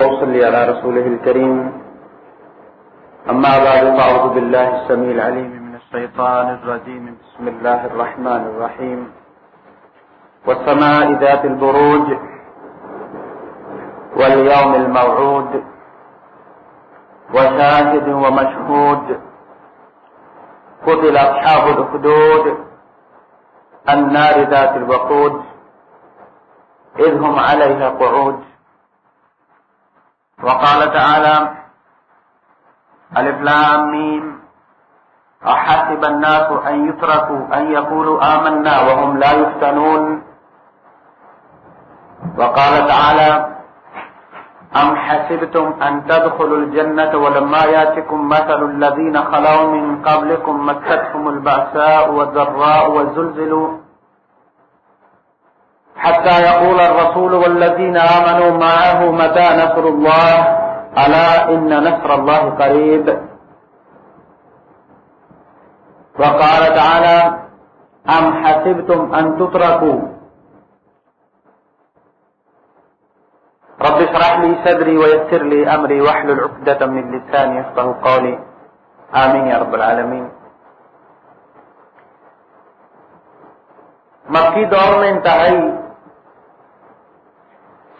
وصلي على رسوله الكريم أما بعد فأعوذ بالله السميع العليم من الشيطان الرجيم بسم الله الرحمن الرحيم والسماء ذات البروج واليوم الموعود. وشاهد ومشهود قتل أصحاب الأخدود النار ذات الوقود. إذ هم عليها قعود. وقال تعالى الإفلام ميم أحسب الناس أن يتركوا أن يقولوا آمنا وهم لا يفتنون وقال تعالى أم حسبتم أن تدخلوا الجنة ولما ياتكم مثل الذين خلوا من قبلكم مكتهم البأساء والضراء والزلزلوا حتى يقول الرسول والذين آمنوا معه متى نصر الله؟ ألا إن نصر الله قريب. وقال تعالى، أم حسبتم أن تتركوا؟ رب اشرح لي صدري ويسر لي أمري واحلل عقدة من لساني يفقه قولي. آمين يا رب العالمين. مکی دور میں انتہائی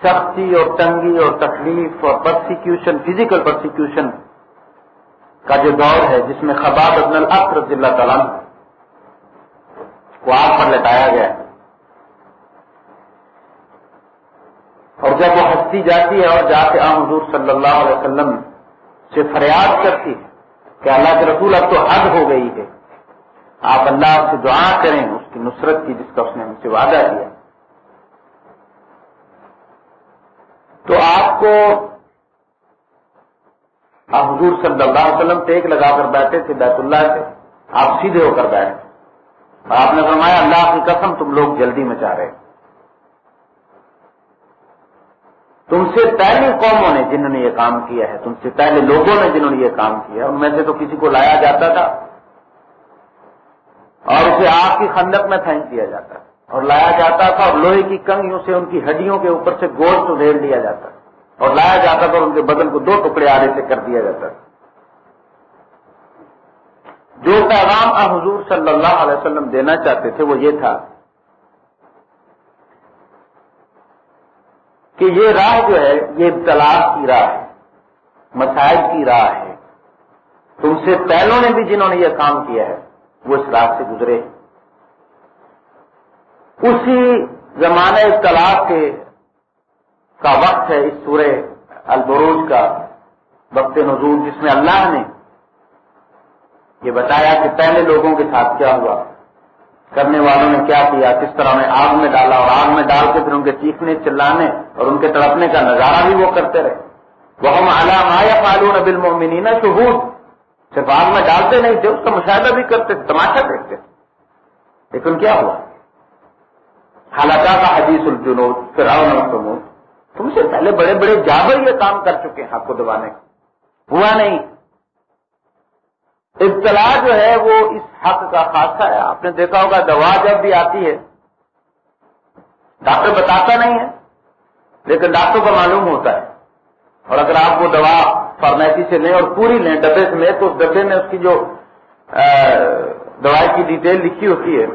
سختی اور تنگی اور تکلیف اور پرسیکیوشن فزیکل پرسیکیوشن کا جو دور ہے، جس میں خباب ابن العق رضی اللہ تعالیٰ کو آگ پر لٹایا گیا اور جب وہ ہستی جاتی ہے اور جا کے عام حضور صلی اللہ علیہ وسلم سے فریاد کرتی ہے کہ اللہ کے رسول اب تو حد ہو گئی ہے، آپ اللہ سے دعا کریں، اس کی نصرت کی جس کا اس نے ہم سے وعدہ کیا۔ تو آپ کو آپ حضور صلی اللہ علیہ وسلم ٹیک لگا کر بیٹھے تھے بیت اللہ سے آپ سیدھے ہو کر بیٹھے۔ اور آپ نے فرمایا، اللہ کی قسم تم لوگ جلدی مچا رہے۔ تم سے پہلی قوموں نے جنہوں نے یہ کام کیا ہے، تم سے پہلے لوگوں نے جنہوں نے یہ کام کیا ان میں سے تو کسی کو لایا جاتا تھا اور اسے آگ کی خندق میں پھینک دیا جاتا ہے اور لایا جاتا تھا اور لوہے کی کنگیوں سے ان کی ہڈیوں کے اوپر سے گوشت ادھیڑ لیا جاتا اور لایا جاتا تھا اور ان کے بدن کو دو ٹکڑے آرے سے کر دیا جاتا جو پیغام حضور صلی اللہ علیہ وسلم دینا چاہتے تھے وہ یہ تھا کہ یہ راہ جو ہے، یہ ابتلا کی راہ ہے، مسائل کی راہ ہے۔ تم سے پہلوں نے بھی جنہوں نے یہ کام کیا ہے، وہ اس راہ سے گزرے۔ ہیں اسی زمانے طلاق کے کا وقت ہے اس سورہ البروج کا، وقت نزول، جس میں اللہ نے یہ بتایا کہ پہلے لوگوں کے ساتھ کیا ہوا، کرنے والوں نے کیا کیا، کس طرح انہیں آگ میں ڈالا اور آگ میں ڈال کے پھر ان کے چیخنے، چلانے اور ان کے تڑپنے کا نظارہ بھی وہ کرتے رہے۔ وہ ہم علام آیا فالون بل مومنی شہود صرف آگ میں ڈالتے نہیں تھے، اس کا مشاہدہ بھی کرتے تھے تماشا دیکھتے۔ تھے لیکن کیا ہوا؟ حالانکہ کا حدیث الجنود فراؤن اور سمود تم سے پہلے بڑے بڑے جابر یہ کام کر چکے ہیں، حق کو دبانے ہوا نہیں۔ اطلاع جو ہے وہ اس حق کا خاصہ ہے۔ آپ نے دیکھا ہوگا، دوا جب بھی آتی ہے، ڈاکٹر بتاتا نہیں ہے، لیکن ڈاکٹر کو معلوم ہوتا ہے۔ اور اگر آپ وہ دوا فارمیسی سے لیں اور پوری لیں، ڈبے سے لیں، تو اس ڈبے میں اس کی جو دوائی کی ڈیٹیل لکھی ہوتی ہے۔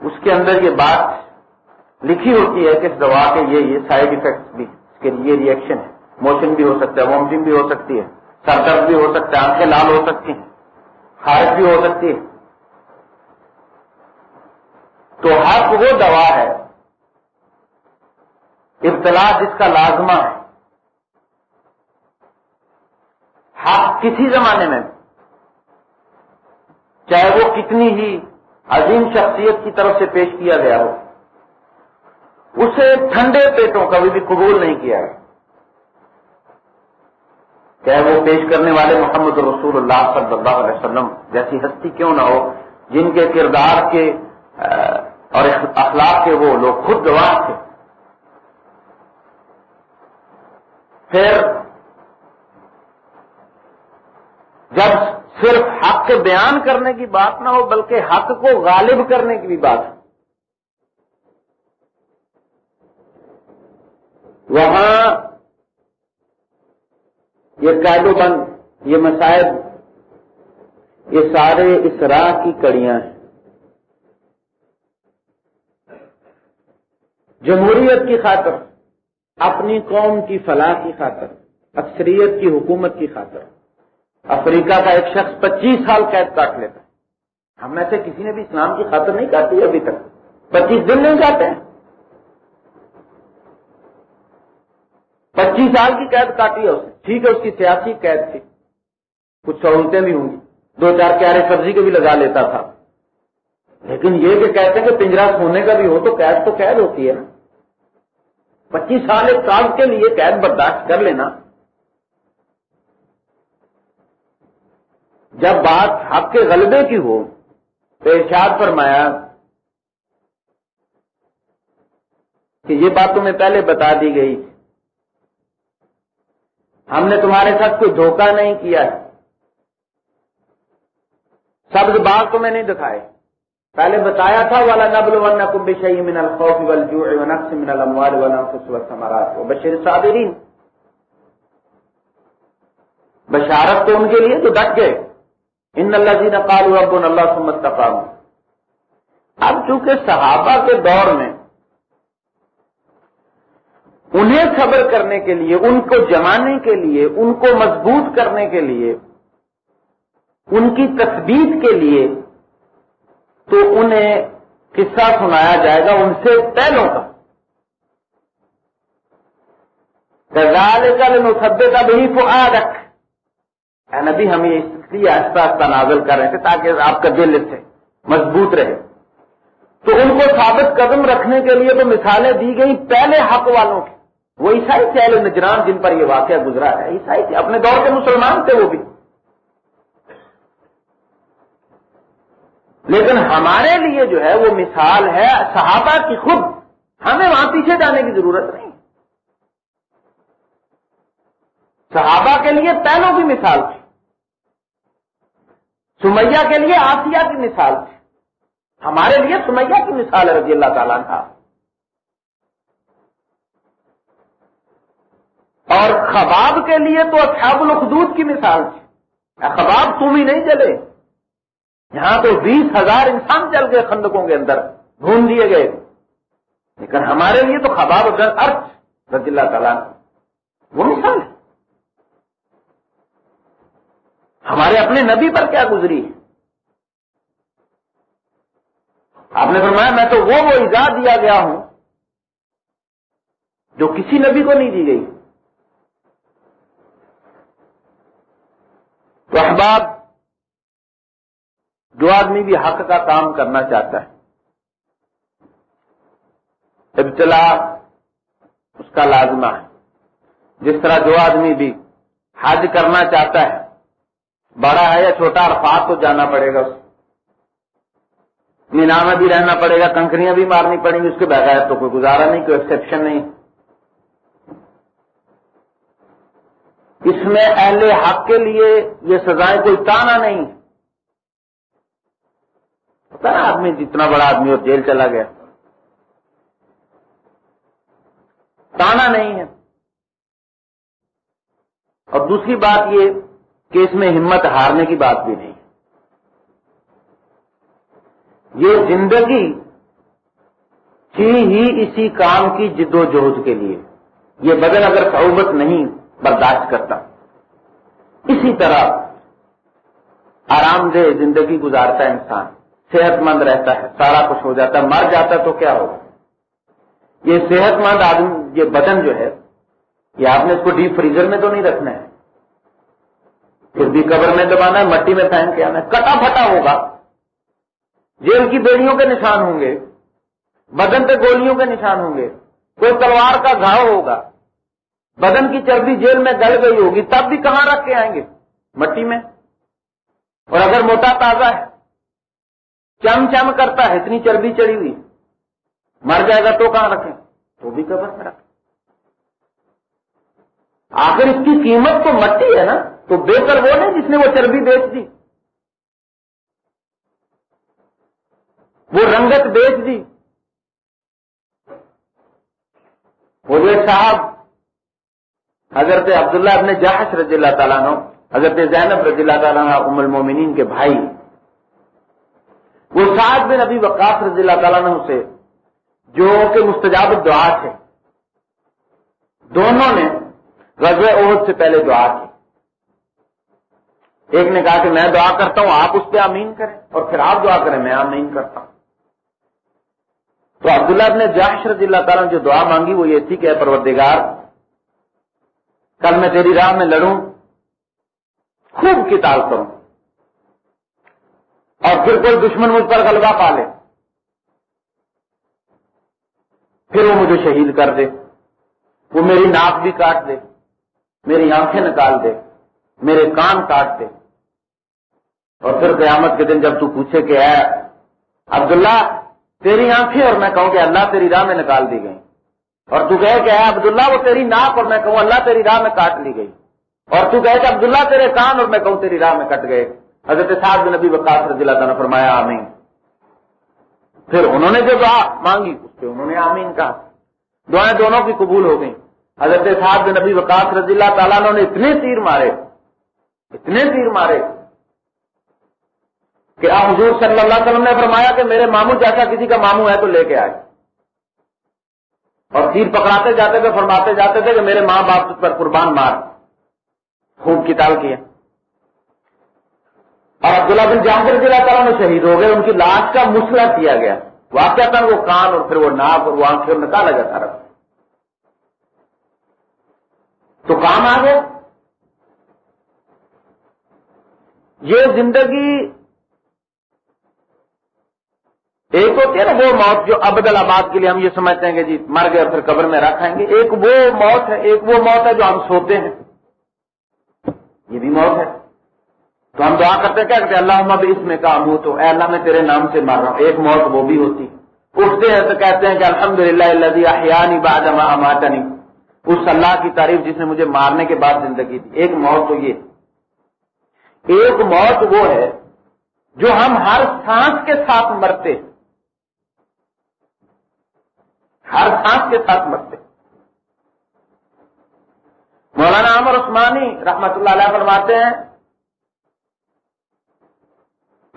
اس کے اندر یہ بات لکھی ہوتی ہے کہ اس دوا کے یہ یہ سائڈ افیکٹ بھی اس کے لیے ریئیکشن ہے موشن بھی ہو سکتا ہے وامٹنگ بھی ہو سکتی ہے۔ سر درد بھی ہو سکتا ہے، آنکھیں لال ہو سکتی ہیں۔ خارج بھی ہو سکتی ہے۔ تو حق وہ دوا ہے، ابتلا جس کا لازمہ ہے۔ حق کسی زمانے میں، چاہے وہ کتنی ہی عظیم شخصیت کی طرف سے پیش کیا گیا ہو۔ اسے ٹھنڈے پیٹوں کبھی بھی قبول نہیں کیا۔ ہے چاہے وہ پیش کرنے والے محمد رسول اللہ صلی اللہ علیہ وسلم جیسی ہستی کیوں نہ ہو، جن کے کردار کے اور اخلاق کے وہ لوگ خود گواہ تھے۔ پھر جب صرف حق کے بیان کرنے کی بات نہ ہو، بلکہ حق کو غالب کرنے کی بھی بات۔ ہو وہاں یہ قید و بند یہ مسائل یہ سارے اس راہ کی کڑیاں ہیں۔ جمہوریت کی خاطر، اپنی قوم کی فلاح کی خاطر، اکثریت کی حکومت کی خاطر۔ افریقہ کا ایک شخص پچیس سال قید کاٹ لیتا ہے۔ ہم میں سے کسی نے بھی اسلام کی خاطر نہیں کاٹی ابھی تک۔ پچیس دن نہیں جاتے ہیں پچیس سال کی قید کاٹی ہے اس نے۔ ٹھیک ہے، اس کی سیاسی قید تھی۔ کچھ سہولتیں بھی ہوں گی۔ دو چار پیارے سبزی کے بھی لگا لیتا تھا۔ لیکن یہ کہ کہتے ہیں کہ پنجرا سونے کا بھی ہو تو قید تو قید ہوتی ہے نا۔ پچیس سال ایک سال کے لیے قید برداشت کر لینا۔ جب بات حق کے غلبے کی ہو، تو ارشاد فرمایا کہ یہ بات تمہیں پہلے بتا دی گئی۔ ہم نے تمہارے ساتھ کوئی دھوکہ نہیں کیا ہے۔ سبز باغ تمہیں نہیں دکھائے۔ پہلے بتایا تھا والا نبل ون کب من الخوف والجوع ونقص من الاموال والانفس والثمرات وبشر الصابرین بشارت تو ان کے لیے تو ڈٹ گئے۔ ان اللہ جی نقال رب اللہ سمت اب چونکہ صحابہ کے دور میں انہیں خبر کرنے کے لیے، ان کو جمانے کے لیے، ان کو مضبوط کرنے کے لیے، ان کی تصویر کے لیے تو انہیں قصہ سنایا جائے گا ان سے پہلوں کا۔ کل کا بھی فا رکھ نبی، ہم یہ اس لیے آہستہ آہستہ نازل کر رہے تھے تاکہ آپ کا دل سے مضبوط رہے۔ تو ان کو ثابت قدم رکھنے کے لیے تو مثالیں دی گئی پہلے حق والوں کی۔ وہ عیسائی تھے اہل نجران جن پر یہ واقعہ گزرا ہے۔ عیسائی تھے، اپنے دور کے مسلمان تھے وہ بھی۔ لیکن ہمارے لیے جو ہے وہ مثال ہے صحابہ کی خود۔ ہمیں وہاں پیچھے جانے کی ضرورت نہیں۔ صحابہ کے لیے پہلوں کی مثال تھی۔ سمیہ کے لیے آسیہ کی مثال تھی۔ ہمارے لیے سمیہ کی مثال ہے رضی اللہ تعالیٰ کا اور خباب کے لیے تو اصحاب الخدود کی مثال تھی۔ خباب، تم ہی نہیں چلے۔ یہاں تو بیس ہزار انسان چل گئے خندقوں کے اندر، ڈھونڈ دیے گئے۔ لیکن ہمارے لیے تو خباب ارتھ رضی اللہ تعالیٰ وہ مثال ہے۔ ہمارے اپنے نبی پر کیا گزری ہے؟ آپ نے فرمایا، میں تو وہ وہ ایجاد دیا گیا ہوں جو کسی نبی کو نہیں دی گئی۔ تو احباب، جو آدمی بھی حق کا کام کرنا چاہتا ہے، ابتلا اس کا لازمہ ہے۔ جس طرح جو آدمی بھی حج کرنا چاہتا ہے، بڑا ہے یا چھوٹا، عرفات تو جانا پڑے گا اس مینا میں بھی رہنا پڑے گا، کنکریاں بھی مارنی پڑیں گی، اس کے بغیر تو کوئی گزارا نہیں، کوئی ایکسپشن نہیں۔ اس میں اہل حق کے لیے یہ سزائیں کوئی تانا نہیں۔ پتا نا آدمی جتنا بڑا آدمی اور جیل چلا گیا۔ تانا نہیں ہے۔ اور دوسری بات یہ کہ اس میں ہمت ہارنے کی بات بھی نہیں۔ یہ زندگی تھی ہی اسی کام کی جد و جہد کے لیے۔ یہ بدل اگر صحبت نہیں برداشت کرتا اسی طرح آرام دہ زندگی گزارتا ہے انسان صحت مند رہتا ہے، سارا کچھ ہو جاتا ہے مر جاتا تو کیا ہوگا؟ یہ صحت مند آدمی، یہ بدن جو ہے، یہ آپ نے اس کو ڈیپ فریزر میں تو نہیں رکھنا ہے۔ پھر بھی قبر میں دبانا ہے، مٹی میں پھینک کے آنا ہے۔ کٹا پھٹا ہوگا۔ جیل کی بیڑیوں کے نشان ہوں گے، بدن پہ گولیوں کے نشان ہوں گے۔ کوئی تلوار کا گھاؤ ہوگا۔ بدن کی چربی جیل میں گل گئی ہوگی، تب بھی کہاں رکھ کے آئیں گے؟ مٹی میں۔ اور اگر موٹا تازہ ہے، چم چم کرتا ہے، اتنی چربی چڑھی ہوئی۔ مر جائے گا تو کہاں رکھیں؟ تو بھی قبر میں رکھیں۔ آخر اس کی قیمت تو مٹی ہے نا، تو بہتر وہ نہیں جس نے وہ چربی بیچ دی۔ وہ رنگت بیچ دی۔ وہ جو صاحب حضرت عبداللہ ابن جہش رضی اللہ تعالیٰ عنہ، حضرت زینب رضی اللہ تعالیٰ عنہ، ام المومنین کے بھائی۔ وہ سعد بن ابی وقاص رضی اللہ تعالیٰ عنہ سے جو کہ مستجاب دعا تھے۔ دونوں نے غزوہ عہد سے پہلے دعا کی۔ ایک نے کہا کہ میں دعا کرتا ہوں، آپ اس پہ آمین کریں اور پھر آپ دعا کریں، میں آمین کرتا ہوں۔ تو عبداللہ نے جاش رضی اللہ تعالیٰ نے جو دعا مانگی وہ یہ تھی کہ پروردگار کل میں تیری راہ میں لڑوں، خوب کتاب کروں اور پھر کوئی دشمن مجھ پر غلبہ پا لے۔ پھر وہ مجھے شہید کر دے۔ وہ میری ناک بھی کاٹ دے، میری آنکھیں نکال دے، میرے کان کاٹ دے۔ اور پھر قیامت کے دن جب تو پوچھے کہ اے عبداللہ، تیری آنکھیں اور میں کہوں کہ اللہ تیری راہ میں نکال دی گئی اور تو کہے کہ اے عبداللہ، وہ تیری ناک اور میں کہوں، اللہ تیری راہ میں کاٹ لی گئی۔ اور تو کہے کہ عبداللہ، تیرے کان اور میں کہوں، تیری راہ میں کٹ گئے۔ حضرت صاحب نبی وقاص رضی اللہ تعالیٰ نے فرمایا، آمین۔ پھر انہوں نے جو دعا مانگی، اس پہ انہوں نے آمین کہا۔ دعائیں دونوں کی قبول ہو گئی حضرت صاحب نبی وقاص رضی اللہ تعالیٰ نے اتنے تیر مارے، اتنے تیر مارے کہ آپ حضور صلی اللہ علیہ وسلم نے فرمایا کہ میرے ماموں جیسا کسی کا ماموں ہے تو لے کے آئے۔ اور تیر پکڑاتے جاتے تھے، فرماتے جاتے تھے کہ میرے ماں باپ پر قربان مار۔ خوب کی تال کیا اور عبداللہ بن جہاں ضلع تعالیٰ میں شہید ہو گئے، ان کی لاش کا مسئلہ کیا گیا۔ واقعہ تھا وہ کان اور پھر وہ ناک اور وہ آنکھیں نکالا جاتا رہا تو کام آ گیا۔ یہ زندگی ایک ہوتی ہے نا وہ موت جو ابدل آباد کے لیے ہم یہ سمجھتے ہیں کہ جی مر گئے اور پھر قبر میں رکھیں گے۔ ایک وہ موت ہے، ایک وہ موت ہے جو ہم سوتے ہیں۔ یہ بھی موت ہے۔ تو ہم دعا کرتے کیا کہتے ہیں؟ اللہ بھی اس میں کام ہوں تو اے اللہ، میں تیرے نام سے مار رہا ہوں۔ ایک موت وہ بھی ہوتی۔ اٹھتے ہیں تو کہتے ہیں کہ الحمد للہ اللہ باد اماتنی اس اللہ کی تعریف جس نے مجھے مارنے کے بعد زندگی دی۔ ایک موت تو یہ۔ ایک موت وہ ہے جو ہم ہر سانس کے ساتھ مرتے۔ ہر سانس کے ساتھ مرتے مولانا عمر عثمانی رحمت اللہ علیہ فرماتے ہیں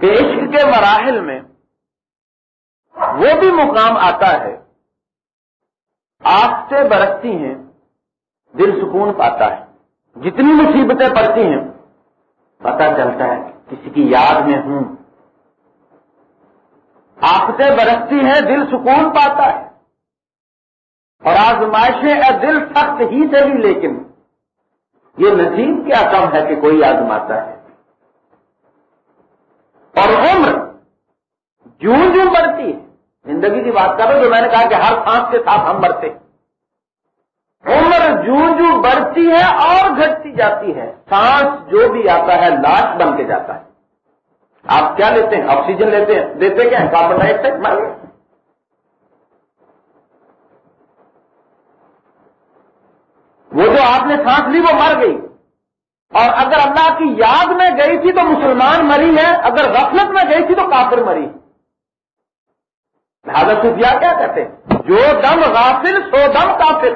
کہ عشق کے مراحل میں وہ بھی مقام آتا ہے، آپ سے برستی ہیں، دل سکون پاتا ہے۔ جتنی مصیبتیں پڑتی ہیں پتا چلتا ہے کسی کی یاد میں ہوں۔ آپ سے برستی ہیں، دل سکون پاتا ہے۔ اور آزمائشیں دل سخت ہی چلی لیکن یہ نصیب کیا کم ہے کہ کوئی آزماتا ہے؟ اور عمر جوں جوں بڑھتی ہے۔ زندگی کی بات کر رہے جو میں نے کہا کہ ہر سانس کے ساتھ ہم بڑھتے عمر جوں جوں بڑھتی ہے اور گھٹتی جاتی ہے۔ سانس جو بھی آتا ہے، لاش بن کے جاتا ہے۔ آپ کیا لیتے ہیں؟ آکسیجن لیتے ہیں؟ دیتے کیا کاربن ڈائی آکسائڈ مر گئے وہ جو آپ نے سانس لی وہ مر گئی۔ اور اگر اللہ کی یاد میں گئی تھی تو مسلمان مری ہے اگر غفلت میں گئی تھی تو کافر مری۔ لہٰذا صوفیہ کیا کہتے ہیں؟ جو دم غافل، سو دم کافر۔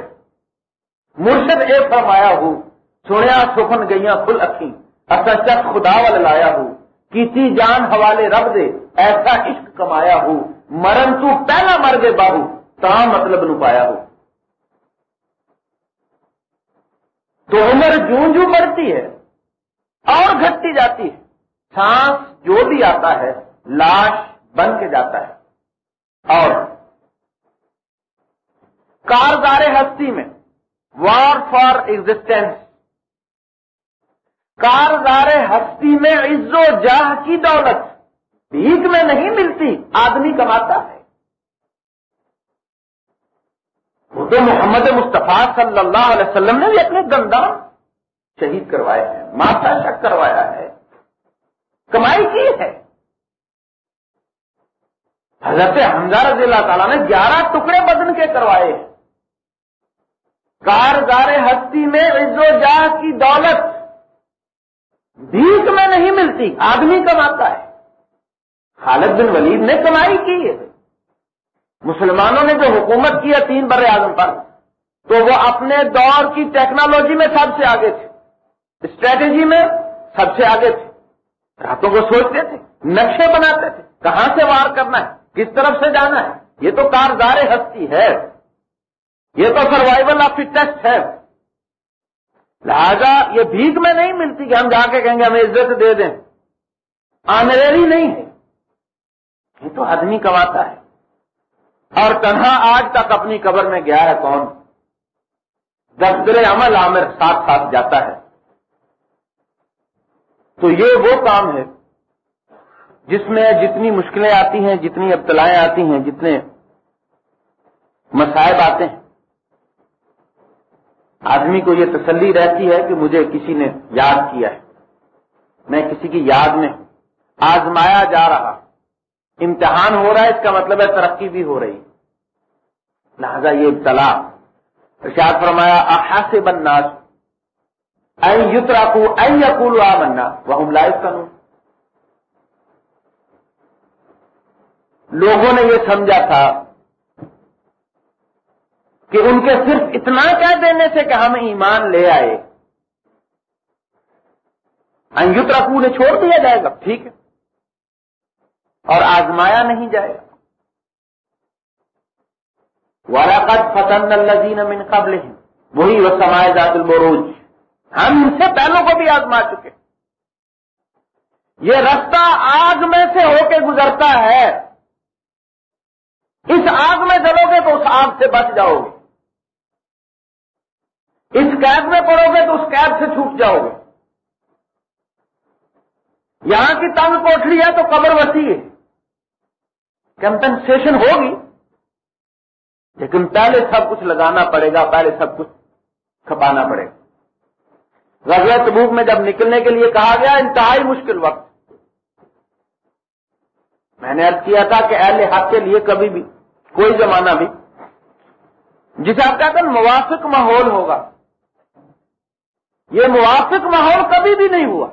مرشد اے فرمایا ہوں سنیا سخن گئیاں، کھل اکھی اصا چک خدا وال لایا ہوں کیتی جان حوالے رب دے، ایسا عشق کمایا ہوں مرن تو پہلا مر گئے باہو تا مطلب نو پایا ہو۔ تو عمر جوں جوں بڑھتی ہے اور گھٹتی جاتی ہے۔ سانس جو بھی آتا ہے، لاش بن کے جاتا ہے۔ اور کارگار ہستی میں وار فار ایگزٹینس کارزار ہستی میں عز و جاہ کی دولت۔ بھیک میں نہیں ملتی، آدمی کماتا ہے وہ تو محمد مصطفیٰ صلی اللہ علیہ وسلم نے بھی اپنے گندا شہید کروائے ہیں ماتا شک کروایا ہے، کمائی کی ہے۔ حضرت حمزہ رضی اللہ تعالیٰ نے گیارہ ٹکڑے بدن کے کروائے ہیں۔ کارگار ہستی میں عز و جاہ کی دولت بھیک میں نہیں ملتی، آدمی کماتا ہے۔ خالد بن ولید نے کمائی کی ہے۔ مسلمانوں نے جو حکومت کی ہے تین بر اعظم پر، تو وہ اپنے دور کی ٹیکنالوجی میں سب سے آگے تھے۔ اسٹریٹجی میں سب سے آگے تھے۔ راتوں کو سوچتے تھے، نقشے بناتے تھے، کہاں سے وار کرنا ہے، کس طرف سے جانا ہے۔ یہ تو کارزار ہستی ہے۔ یہ تو سروائول آف فٹسٹ ہے۔ لہذا یہ بھیک میں نہیں ملتی کہ ہم جا کے کہیں گے، ہمیں عزت دے دیں۔ آنریری نہیں ہے۔ یہ تو آدمی کماتا ہے۔ اور تنہا آج تک اپنی قبر میں گیا ہے کون؟ دفتر عمل عامر ساتھ ساتھ جاتا ہے۔ تو یہ وہ کام ہے جس میں جتنی مشکلیں آتی ہیں، جتنی ابتلائیں آتی ہیں، جتنے مسائب آتے ہیں۔ آدمی کو یہ تسلی رہتی ہے کہ مجھے کسی نے یاد کیا ہے۔ میں کسی کی یاد میں آزمایا جا رہا۔ امتحان ہو رہا ہے، اس کا مطلب ہے ترقی بھی ہو رہی۔ لہذا یہ ابتلا ارشاد فرمایا احاس بنناس این یوت راکو این یقول آ بننا وہ لائف کروں لوگوں نے یہ سمجھا تھا کہ ان کے صرف اتنا کہہ دینے سے کہ ہم ایمان لے آئے۔ انجت رقو نے چھوڑ دیا جائے گا، ٹھیک ہے۔ اور آزمایا نہیں جائے گا۔ ولاقت فتن الزین من قبل وہی وہ سمائے ذات البروج۔ ہم ان سے پہلوں کو بھی آزما چکے یہ رستہ آگ میں سے ہو کے گزرتا ہے۔ اس آگ میں چلو گے تو اس آگ سے بچ جاؤ گے۔ اس قید میں پڑو گے تو اس قید سے چھوٹ جاؤ گے۔ یہاں کی تنگ کوٹری ہے تو قبر وسیع ہے۔ کمپنسیشن ہوگی، لیکن پہلے سب کچھ لگانا پڑے گا، پہلے سب کچھ کھپانا پڑے گا۔ غزل تبوک میں جب نکلنے کے لیے کہا گیا، انتہائی مشکل وقت۔ میں نے ارد کیا تھا کہ اہل حق کے لیے کبھی بھی، کوئی زمانہ بھی، جسے آپ کہتے ہیں موافق ماحول ہوگا۔ یہ موافق ماحول کبھی بھی نہیں ہوا۔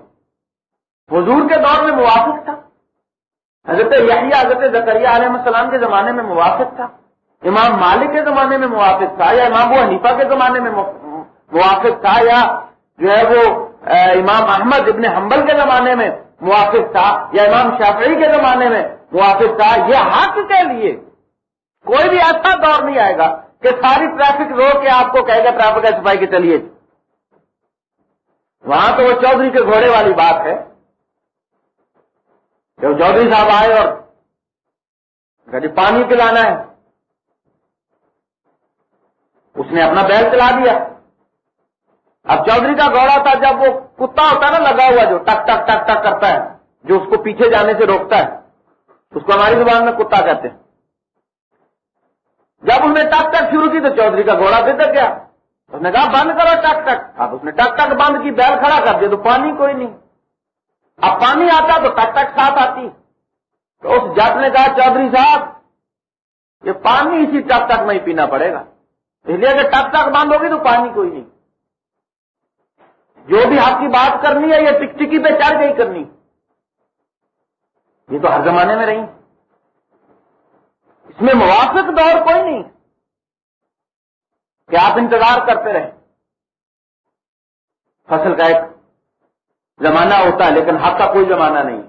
حضور کے دور میں موافق تھا۔ حضرت یحییٰ، حضرت زکریہ علیہ السلام کے زمانے میں موافق تھا۔ امام مالک کے زمانے میں موافق تھا، یا امام ابو حنیفہ کے زمانے میں موافق تھا، یا جو ہے وہ امام احمد ابن حنبل کے زمانے میں موافق تھا، یا امام شافعی کے زمانے میں موافق تھا۔ یہ حق کے لیے کوئی بھی ایسا دور نہیں آئے گا کہ ساری ٹریفک روک کے آپ کو کہے گا ٹریفک صفائی کے چلیے۔ وہاں تو وہ چودھری کے گھوڑے والی بات ہے۔ جب چودھری صاحب آئے اور گاڑی جی پانی پلانا ہے، اس نے اپنا بیل چلا دیا۔ اب چودھری کا گھوڑا تھا، جب وہ کتا ہوتا ہے نا، لگا ہوا جو ٹک ٹک ٹک ٹک کرتا ہے، جو اس کو پیچھے جانے سے روکتا ہے، اس کو ہماری زبان میں کتا کہتے ہیں۔ جب اس نے ٹک ٹک شروع کی تو چودھری کا گھوڑا پھر گیا۔ اس نے کہا بند کرو ٹک ٹک۔ اب اس نے ٹک ٹک بند کی بیل کھڑا کر دیا، تو پانی کوئی نہیں۔ اب پانی آتا تو ٹک ٹک ساتھ آتی۔ تو اس جٹ نے کہا، چودھری صاحب، یہ پانی اسی ٹک ٹک میں ہی پینا پڑے گا۔ اس لیے کہ ٹک ٹک بند ہوگی تو پانی کوئی نہیں۔ جو بھی آپ کی بات کرنی ہے، یہ ٹک ٹکی پہ چڑھ گئی کرنی۔ یہ تو ہر زمانے میں رہی۔ اس میں موافق دور کوئی نہیں۔ کہ آپ انتظار کرتے رہیں۔ فصل کا ایک زمانہ ہوتا ہے، لیکن حق کا کوئی زمانہ نہیں۔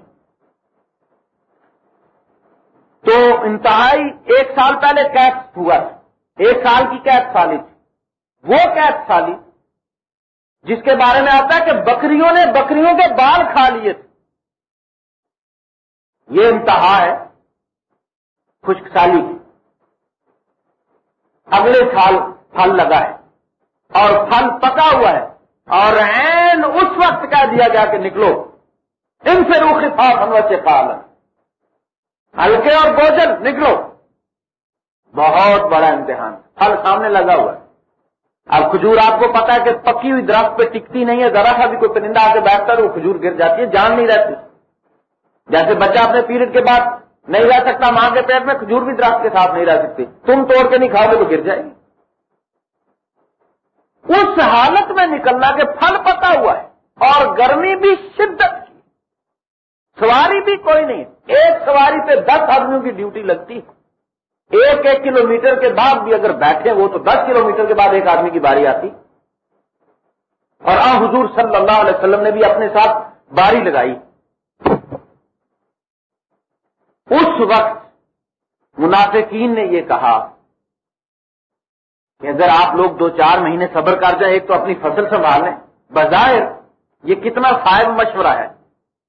تو انتہائی ایک سال پہلے قید ہوا تھا۔ ایک سال کی قید سالی تھی۔ وہ قید سالی جس کے بارے میں آتا ہے کہ بکریوں نے بکریوں کے بال کھا لیے تھے۔ یہ انتہا ہے خشک سالی کی اگلے سال پھل لگا ہے اور پھل پکا ہوا ہے۔ اور این اس وقت کہہ دیا گیا کہ نکلو۔ ان سے روخ تھا بچے پال ہلکے اور بوجن نکلو۔ بہت بڑا امتحان۔ پھل سامنے لگا ہوا ہے۔ اب کھجور آپ کو پتا ہے کہ پکی ہوئی درخت پہ ٹکتی نہیں ہے۔ ذرا سا بھی کوئی پرندہ آ کے بیٹھتا ہے وہ کھجور گر جاتی ہے، جان نہیں رہتی۔ جیسے بچہ اپنے پیریڈ کے بعد نہیں رہ سکتا، ماں کے پیٹ میں کھجور بھی درخت کے ساتھ نہیں رہ سکتی۔ تم توڑ کے نہیں کھاؤ گے تو گر جائے گی۔ اس حالت میں نکلنا کہ پھل پتا ہوا ہے اور گرمی بھی شدت کی۔ سواری بھی کوئی نہیں۔ ایک سواری پہ دس آدمیوں کی ڈیوٹی لگتی ایک ایک کلو میٹر کے بعد بھی اگر بیٹھے وہ تو دس کلو میٹر کے بعد ایک آدمی کی باری آتی۔ اور آ حضور صلی اللہ علیہ وسلم نے بھی اپنے ساتھ باری لگائی۔ اس وقت منافقین نے یہ کہا کہ اگر آپ لوگ دو چار مہینے صبر کر جائیں، ایک تو اپنی فصل سنبھال لیں بظاہر یہ کتنا صاحب مشورہ ہے۔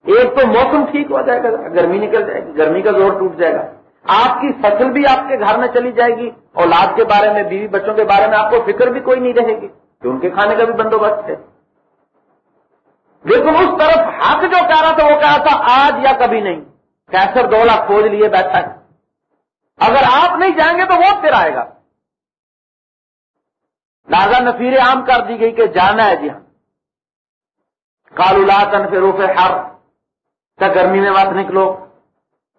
ایک تو موسم ٹھیک ہو جائے گا، گرمی نکل جائے گی، گرمی کا زور ٹوٹ جائے گا۔ آپ کی فصل بھی آپ کے گھر میں چلی جائے گی۔ اولاد کے بارے میں، بیوی بچوں کے بارے میں آپ کو فکر بھی کوئی نہیں رہے گی۔ کہ ان کے کھانے کا بھی بندوبست ہے۔ لیکن اس طرف حق جو کہہ رہا تھا، وہ کہا تھا، آج یا کبھی نہیں۔ کیسر دولا کھوج لیے بیٹھا ہے۔ اگر آپ نہیں جائیں گے تو وہ پھر آئے گا۔ لاگا نفیر عام کر دی گئی کہ جانا ہے جی ہاں۔ ہم کالولا تنفروف ہر کیا گرمی میں مت نکلو۔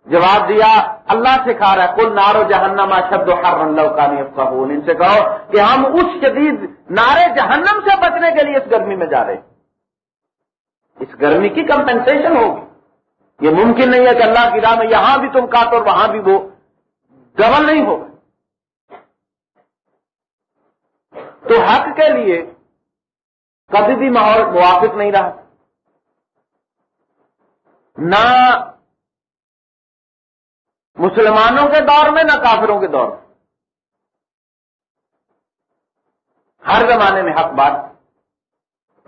جواب دیا، اللہ سے کھا رہا ہے۔ کل نارو جہنم شبد و ہر اللہ کا نہیں ان سے کہو کہ ہم اس شدید نارے جہنم سے بچنے کے لیے اس گرمی میں جا رہے ہیں۔ اس گرمی کی کمپنسیشن ہوگی۔ یہ ممکن نہیں ہے کہ اللہ کی راہ میں یہاں بھی تم کاٹو اور وہاں بھی وہ ڈبل نہیں ہوگا۔ تو حق کے لیے کبھی بھی ماحول موافق نہیں رہا۔ نہ مسلمانوں کے دور میں، نہ کافروں کے دور میں۔ ہر زمانے میں حق بات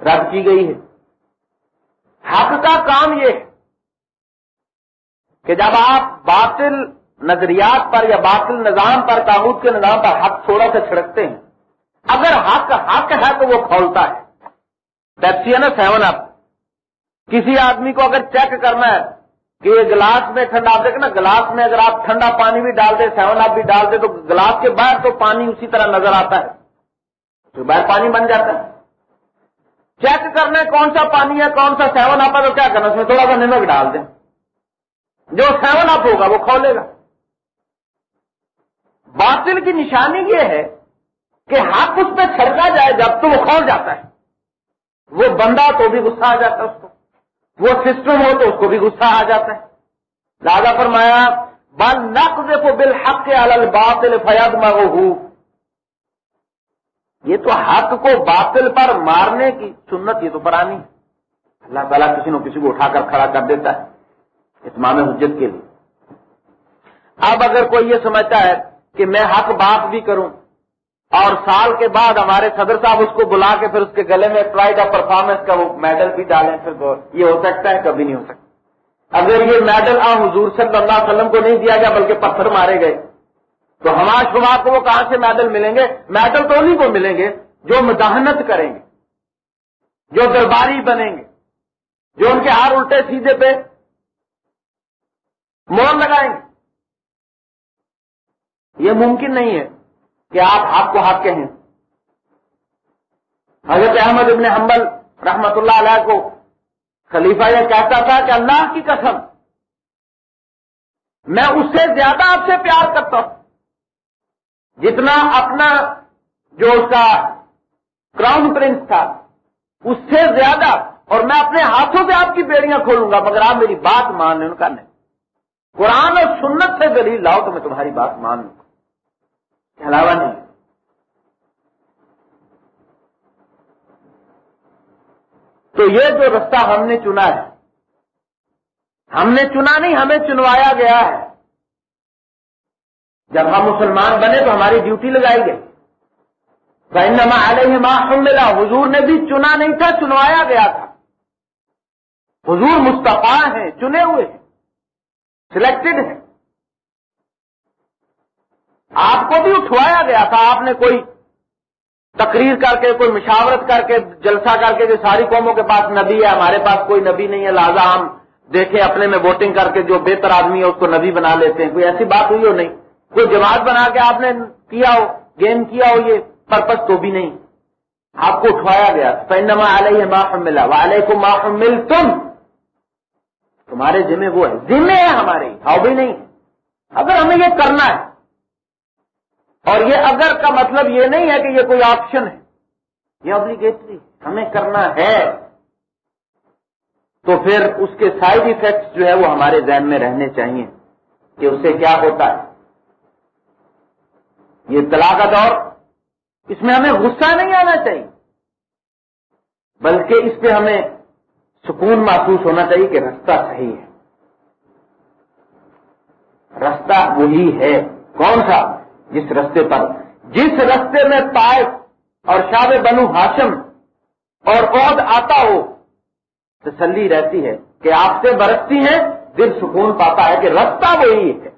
رد کی گئی ہے۔ حق کا کام یہ ہے کہ جب آپ باطل نظریات پر یا باطل نظام پر تابوت کے نظام پر حق تھوڑا سا چھڑکتے ہیں اگر حق حق ہے تو وہ کھولتا ہے۔ پیپسی ہے نا سیون اپ کسی آدمی کو اگر چیک کرنا ہے کہ یہ گلاس میں ٹھنڈا، آپ دیکھیں نا، گلاس میں اگر آپ ٹھنڈا پانی بھی ڈال دیں سیون اپ بھی ڈال دیں، تو گلاس کے باہر تو پانی اسی طرح نظر آتا ہے۔ تو باہر پانی بن جاتا ہے۔ چیک کرنا ہے کون سا پانی ہے، کون سا سیون اپ ہے، تو کیا کرنا اس میں تھوڑا سا نمک ڈال دیں۔ جو سیون اپ ہوگا، وہ کھولے گا۔ باطل کی نشانی یہ ہے کہ حق اس پہ چھڑکا جائے جب تو وہ کھول جاتا ہے۔ وہ بندہ تو بھی غصہ آ جاتا ہے اس کو۔ وہ سسٹم ہو تو اس کو بھی غصہ آ جاتا ہے۔ دادا فرمایا، بل نقد کو بل حق کے باطل فیاد مغو یہ تو حق کو باطل پر مارنے کی سنت، یہ تو پرانی ہے۔ اللہ تعالیٰ کسی نو کسی کو اٹھا کر کھڑا کر دیتا ہے اتمام حجت کے لیے۔ اب اگر کوئی یہ سمجھتا ہے کہ میں حق بات بھی کروں اور سال کے بعد ہمارے صدر صاحب اس کو بلا کے پھر اس کے گلے میں پرائڈ آف پرفارمنس کا وہ میڈل بھی ڈالیں، پھر یہ ہو سکتا ہے، کبھی نہیں ہو سکتا۔ اگر یہ میڈل آ حضور صلی اللہ علیہ وسلم کو نہیں دیا گیا، بلکہ پتھر مارے گئے۔ تو ہمارے شمار کو وہ کہاں سے میڈل ملیں گے؟ میڈل تو انہیں کو ملیں گے جو مداحنت کریں گے، جو درباری بنیں گے، جو ان کے ہار الٹے سیدھے پہ مور لگائیں گے۔ یہ ممکن نہیں ہے۔ کہ آپ حق کو حق کہیں۔ حضرت احمد ابن حنبل رحمت اللہ علیہ کو خلیفہ یہ کہتا تھا کہ اللہ کی قسم، میں اس سے زیادہ آپ سے پیار کرتا ہوں۔ جتنا اپنا جو اس کا کراؤن پرنس تھا، اس سے زیادہ اور میں اپنے ہاتھوں سے آپ کی بیڑیاں کھولوں گا، مگر آپ میری بات مان لیں، ان کا نہیں۔ قرآن اور سنت سے دلیل لاؤ تو میں تمہاری بات مان لوں۔ علاوہ نہیں تو یہ جو رستہ ہم نے چنا ہے، ہم نے چنا نہیں، ہمیں چنوایا گیا ہے۔ جب ہم مسلمان بنے تو ہماری ڈیوٹی لگائی گئی۔ بہنما علیہ ماں ملا حضور نے بھی چنا نہیں تھا، چنوایا گیا تھا۔ حضور مستفا ہیں، چنے ہوئے ہیں۔ سلیکٹڈ ہیں۔ آپ کو بھی اٹھوایا گیا تھا، آپ نے کوئی تقریر کر کے، کوئی مشاورت کر کے، جلسہ کر کے جو ساری قوموں کے پاس نبی ہے، ہمارے پاس کوئی نبی نہیں ہے، لہٰذا ہم دیکھیں اپنے میں ووٹنگ کر کے جو بہتر آدمی ہے اس کو نبی بنا لیتے ہیں۔ کوئی ایسی بات ہوئی ہو؟ نہیں۔ کوئی جماعت بنا کے آپ نے کیا ہو؟ گیم کیا ہو یہ؟ پرپز تو بھی نہیں۔ آپ کو اٹھوایا گیا۔ پینما علیہ ماہ ملا والے کو ماہ مل تم تمہارے ذمہ وہ ہے۔ ذمہ ہے ہمارے۔ ہاؤ بھی نہیں۔ اگر ہمیں یہ کرنا ہے اور یہ اگر کا مطلب یہ نہیں ہے کہ یہ کوئی آپشن ہے. یہ ابلیگیٹری ہمیں کرنا ہے. تو پھر اس کے سائڈ ایفیکٹس جو ہے وہ ہمارے ذہن میں رہنے چاہیے کہ اس سے کیا ہوتا ہے. یہ اطلاع کا دور. اس میں ہمیں غصہ نہیں آنا چاہیے. بلکہ اس پہ ہمیں سکون محسوس ہونا چاہیے کہ رستہ صحیح ہے. رستہ وہی ہے. کون سا؟ جس رستے پر۔ جس رستے میں طائف اور شاب بنو ہاشم اور عہد آتا ہو، تسلی رہتی ہے کہ آپ سے برستی ہیں دل سکون پاتا ہے کہ رستہ وہی ہے۔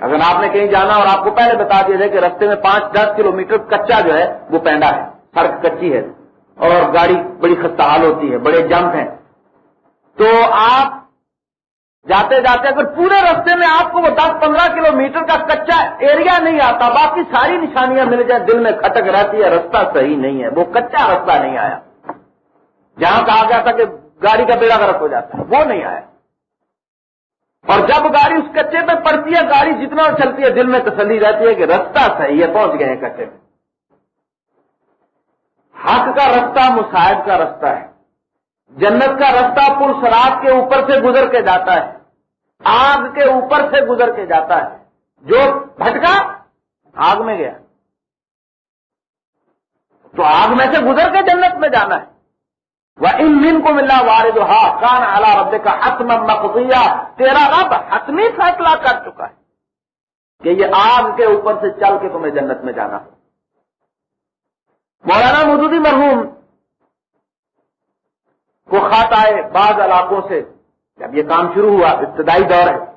اگر آپ نے کہیں جانا اور آپ کو پہلے بتا دیا جائے کہ رستے میں پانچ، دس کلو میٹر کچا جو ہے، وہ پینڈا ہے، سڑک کچی ہے اور گاڑی بڑی خستہ حال ہوتی ہے، بڑے جمپ ہیں۔ تو آپ جاتے جاتے اگر پورے رستے میں آپ کو وہ دس پندرہ کلو میٹر کا کچا ایریا نہیں آتا، باقی ساری نشانیاں مل جائیں، دل میں کھٹک رہتی ہے، رستہ صحیح نہیں ہے، وہ کچا رستہ نہیں آیا۔ جہاں کہا گیا تھا کہ گاڑی کا بیڑا گرک ہو جاتا ہے، وہ نہیں آیا۔ اور جب گاڑی اس کچے پہ پڑتی ہے، گاڑی جتنا چلتی ہے، دل میں تسلی رہتی ہے کہ رستہ صحیح ہے، پہنچ گئے ہیں کچے پہ حق کا رستہ، مساعد کا رستہ ہے۔ جنت کا رستہ پل سراب کے اوپر سے گزر کے جاتا ہے، آگ کے اوپر سے گزر کے جاتا ہے۔ جو بھٹکا، آگ میں گیا۔ تو آگ میں سے گزر کے جنت میں جانا ہے۔ وہ ان من کو ملا وار جو ہاں کان اعلی رب کا حتم مقبیا تیرا رب حتمی فیصلہ کر چکا ہے کہ یہ آگ کے اوپر سے چل کے تمہیں جنت میں جانا۔ مولانا مودودی مرحوم کو خط آئے بعض علاقوں سے۔ جب یہ کام شروع ہوا، ابتدائی دور ہے۔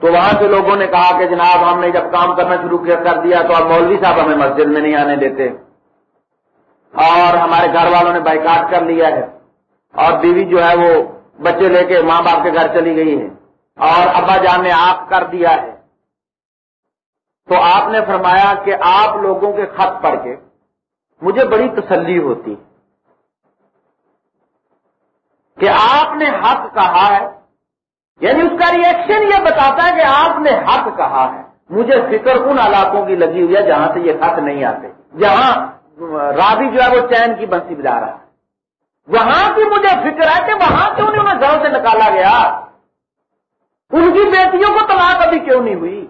تو وہاں سے لوگوں نے کہا کہ جناب، ہم نے جب کام کرنا شروع کر دیا تو اب مولوی صاحب ہمیں مسجد میں نہیں آنے دیتے۔ اور ہمارے گھر والوں نے بائیکاٹ کر لیا ہے۔ اور بیوی جو ہے وہ بچے لے کے ماں باپ کے گھر چلی گئی ہے۔ اور ابا جان نے آپ کر دیا ہے۔ تو آپ نے فرمایا کہ آپ لوگوں کے خط پڑھ کے مجھے بڑی تسلی ہوتی۔ کہ آپ نے حق کہا ہے۔ یعنی اس کا ریئیکشن یہ بتاتا ہے کہ آپ نے حق کہا ہے۔ مجھے فکر ان علاقوں کی لگی ہوئی ہے جہاں سے یہ خط نہیں آتے۔ جہاں رابی جو ہے وہ چین کی بنسی بجا رہا ہے۔ وہاں کی مجھے فکر ہے کہ وہاں کیوں نہیں انہیں گھروں سے نکالا گیا۔ ان کی بیٹیوں کو طلاق ابھی کیوں نہیں ہوئی؟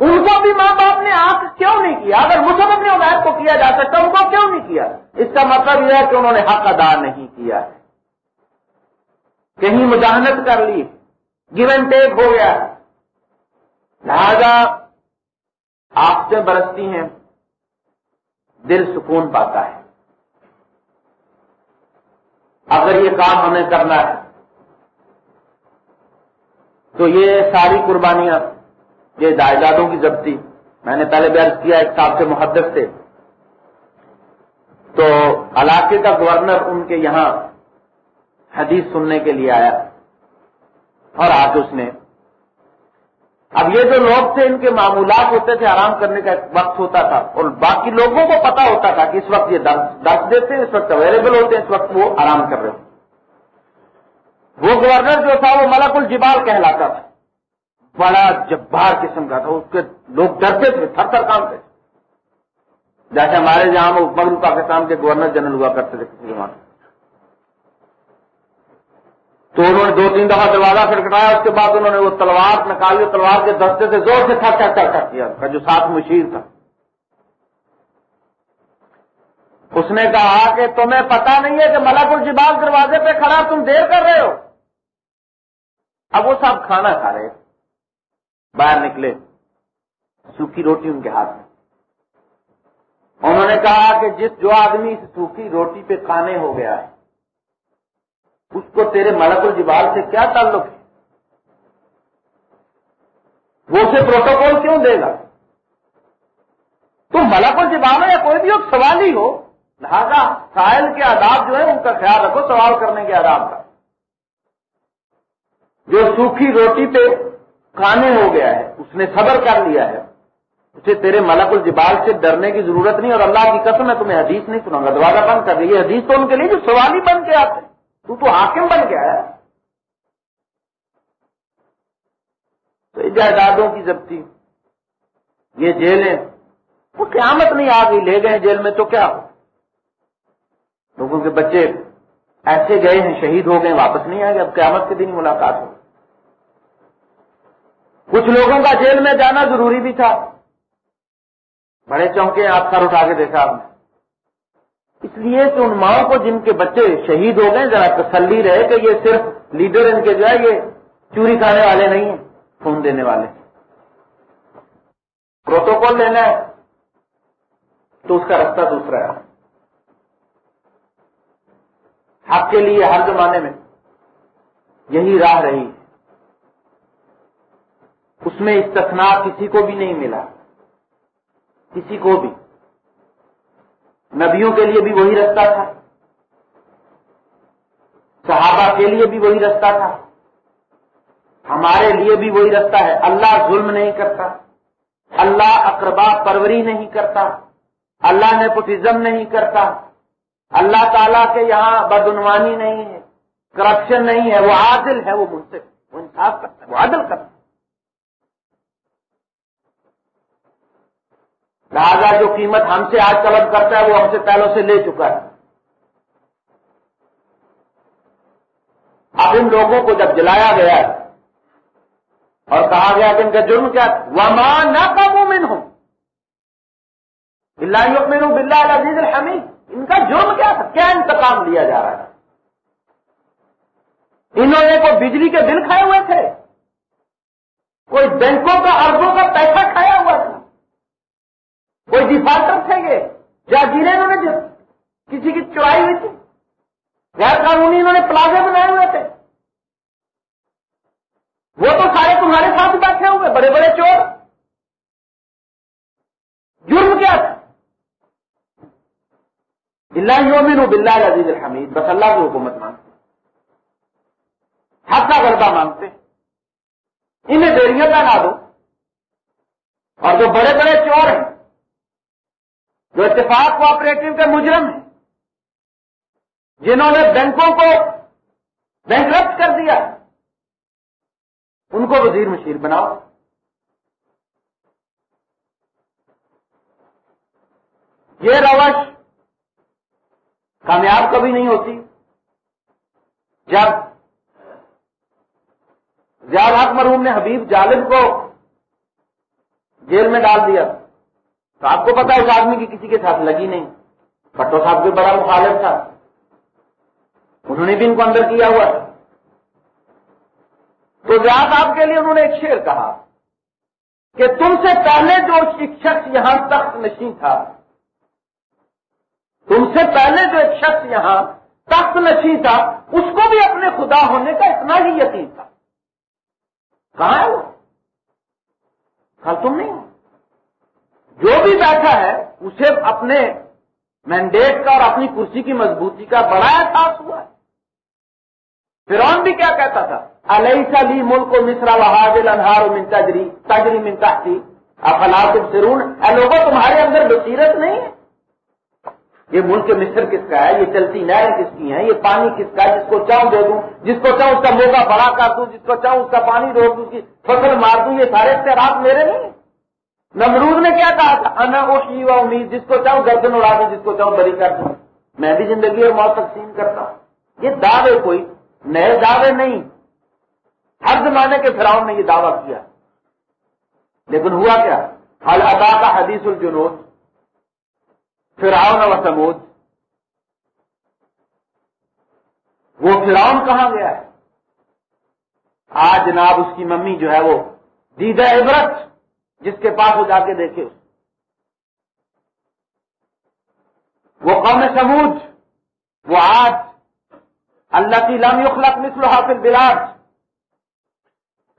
ان کو بھی ماں باپ نے آپ کیوں نہیں کیا؟ اگر مسلم نے عمیر کو کیا جا سکتا ان کو کیوں نہیں کیا؟ اس کا مطلب یہ ہے کہ انہوں نے حق ادا نہیں کیا۔ ہے کہیں مجاہنت کر لی گیو اینڈ ٹیک ہو گیا۔ لہذا آپ سے برستی ہیں، دل سکون پاتا ہے۔ اگر یہ کام ہمیں کرنا ہے، تو یہ ساری قربانیاں، یہ جائیدادوں کی ضبطی۔ میں نے پہلے بھی عرض کیا ایک صاحب سے محدث سے تو علاقے کا گورنر ان کے یہاں حدیث سننے کے لیے آیا اور آج اس نے۔ اب یہ جو لوگ تھے، ان کے معمولات ہوتے تھے، آرام کرنے کا وقت ہوتا تھا۔ اور باقی لوگوں کو پتا ہوتا تھا کہ اس وقت یہ درس دیتے ہیں، اس وقت اویلیبل ہوتے ہیں، اس وقت وہ آرام کر رہے وہ گورنر جو تھا، وہ ملک الجبال کہلاتا تھا۔ بڑا جبار قسم کا تھا۔ اس کے لوگ ڈرتے تھے، تھر تھر کام تھے۔ جیسے ہمارے جہاں مغرب پاکستان کے گورنر جنرل ہوا کرتے تھے، کسی زمانے تو انہوں نے دو تین دفعہ دروازہ کھٹکھٹایا اس کے بعد انہوں نے وہ تلوار نکالی تلوار کے دستے سے زور سے تھک تھک تھک کیا جو ساتھ مشیر تھا۔ اس نے کہا کہ تمہیں پتا نہیں ہے کہ ملک الجبال دروازے پہ کھڑا تم دیر کر رہے ہو۔ اب وہ صاحب کھانا کھا رہے، باہر نکلے، سوکھی روٹی ان کے ہاتھ میں۔ انہوں نے کہا کہ جس جو آدمی سوکھی روٹی پہ کھانے ہو گیا ہے اس کو تیرے ملک الجبال سے کیا تعلق ہے؟ وہ اسے پروٹوکول کیوں دے گا؟ تو ملک الجبال ہو یا کوئی بھی ایک سوال ہی ہو۔ لہذا سائل کے آداب جو ہے ان کا خیال رکھو، سوال کرنے کے آداب کا۔ جو سوکھی روٹی پہ کھانے ہو گیا ہے، اس نے صبر کر لیا ہے، اسے تیرے ملک الجبال سے ڈرنے کی ضرورت نہیں، اور اللہ کی قسم ہے، تمہیں حدیث نہیں سنا گا، دروازہ بند کر رہی ہے حدیث تو ان کے لیے جو سوال ہی بن کے آتے ہیں۔ تو تو حاکم بن گیا ہے۔ تو جائیدادوں کی ضبطی۔ یہ جیلیں۔ وہ قیامت نہیں آ گئی، لے گئے جیل میں تو کیا ہو؟ لوگوں کے بچے ایسے گئے ہیں، شہید ہو گئے، واپس نہیں آئے گے اب قیامت کے دن ملاقات ہو۔ کچھ لوگوں کا جیل میں جانا ضروری بھی تھا۔ بڑے چونکے آپ سر اٹھا کے دیکھا آپ نے۔ اس لیے کہ ان ماؤں کو جن کے بچے شہید ہو گئے، ذرا تسلی رہے کہ یہ صرف لیڈر ان کے جو ہے، یہ چوری کھانے والے نہیں ہیں، خون دینے والے پروٹوکول لینا ہے، تو اس کا رستہ دوسرا ہے۔ حق کے لیے ہر زمانے میں یہی راہ رہی۔ اس میں استثناء کسی کو بھی نہیں ملا۔ کسی کو بھی۔ نبیوں کے لیے بھی وہی رستہ تھا۔ صحابہ کے لیے بھی وہی رستہ تھا۔ ہمارے لیے بھی وہی رستہ ہے۔ اللہ ظلم نہیں کرتا۔ اللہ اقربا پروری نہیں کرتا۔ اللہ نے پوٹزم نہیں کرتا۔ اللہ تعالیٰ کے یہاں بدعنوانی نہیں ہے۔ کرپشن نہیں ہے۔ وہ عادل ہے، وہ مجھ سے وہ انصاف کرتا ہے، وہ عادل کرتا ہے۔ لہذا جو قیمت ہم سے آج طلب کرتا ہے وہ ہم سے پہلوں سے لے چکا ہے۔ اب ان لوگوں کو جب جلایا گیا ہے اور کہا گیا کہ ان کا جرم کیا وما نہ کا ہوں بلّہ یقین ہوں بلّہ عزیز الحمید ان کا جرم کیا تھا؟ کیا انتقام لیا جا رہا ہے؟ انہوں نے کوئی بجلی کے بل کھائے ہوئے تھے۔ کوئی بینکوں کا اربوں کا پیسہ کھایا ہوا تھا۔ کوئی ڈیفالٹر تھے گے یا جنہیں انہوں نے کسی کی چڑائی ہوئی تھی؟ غیر قانونی انہوں نے پلازے بنائے ہوئے تھے۔ وہ تو سارے تمہارے ساتھ بیٹھے ہوئے، بڑے بڑے چور۔ جرم کیا تھا؟ بلّہ یومن بلّہ عزیز الحمید، بس اللہ کی حکومت مانگتے حق کا غلبہ مانگتے انہیں دیریاں پہنا دو۔ اور جو بڑے بڑے چور ہیں جو اتفاق کوآپریٹو کے مجرم ہیں، جنہوں نے بینکوں کو بینک کر دیا، ان کو وزیر مشیر بناؤ۔ یہ روش کامیاب کبھی نہیں ہوتی۔ جب زیاد حق مرحوم نے حبیب جالب کو جیل میں ڈال دیا۔ تو آپ کو پتا اس آدمی کی کسی کے ساتھ لگی نہیں۔ بٹو صاحب بھی بڑا مخالف تھا۔ انہوں نے بھی ان کو اندر کیا ہوا تھا۔ تو زیاد آپ کے لیے انہوں نے ایک شعر کہا کہ تم سے پہلے جو ایک شخص یہاں تخت نشین تھا، تم سے پہلے جو ایک شخص یہاں تخت نشین تھا، اس کو بھی اپنے خدا ہونے کا اتنا ہی یقین تھا۔ کہاں ہے وہ؟ کل تم نہیں جو بھی بیٹھا ہے، اسے اپنے مینڈیٹ کا اور اپنی کرسی کی مضبوطی کا بڑا احساس ہوا ہے۔ فرون بھی کیا کہتا تھا؟ علیہ لی ملک و مصرا وحاد انہار و تجری تجری منتا تھی افلاط سرون لوگوں، تمہارے اندر بصیرت نہیں ہے۔ یہ ملک مصر کس کا ہے؟ یہ چلتی نہر کس کی ہے یہ پانی کس کا ہے؟ جس کو چاہوں دے دوں، جس کو چاہوں اس کا موقع بڑا کر دوں، جس کو چاہوں اس کا پانی روک دوں اس کی فصل مار دوں، یہ سارے اختیارات میرے نہیں ہیں۔ نمرود نے کیا کہا تھا؟ انا اوشی و امید جس کو چاہوں گردن اڑا دوں، جس کو چاہوں بری کر دوں۔ میں بھی زندگی اور موت تقسیم کرتا ہوں۔ یہ دعوے کوئی نئے دعوے نہیں۔ ہر زمانے کے فراؤن نے یہ دعویٰ کیا۔ لیکن ہوا کیا؟ حل ادا کا حدیث الجنود فرعون و سمود وہ فرعون کہاں گیا ہے؟ آج جناب اس کی ممی جو ہے وہ دیدہ عبرت۔ جس کے پاس وہ جا کے دیکھے وہ قوم سمود وہ آج اللہ کی لم یخلق مثل حافظ بلاج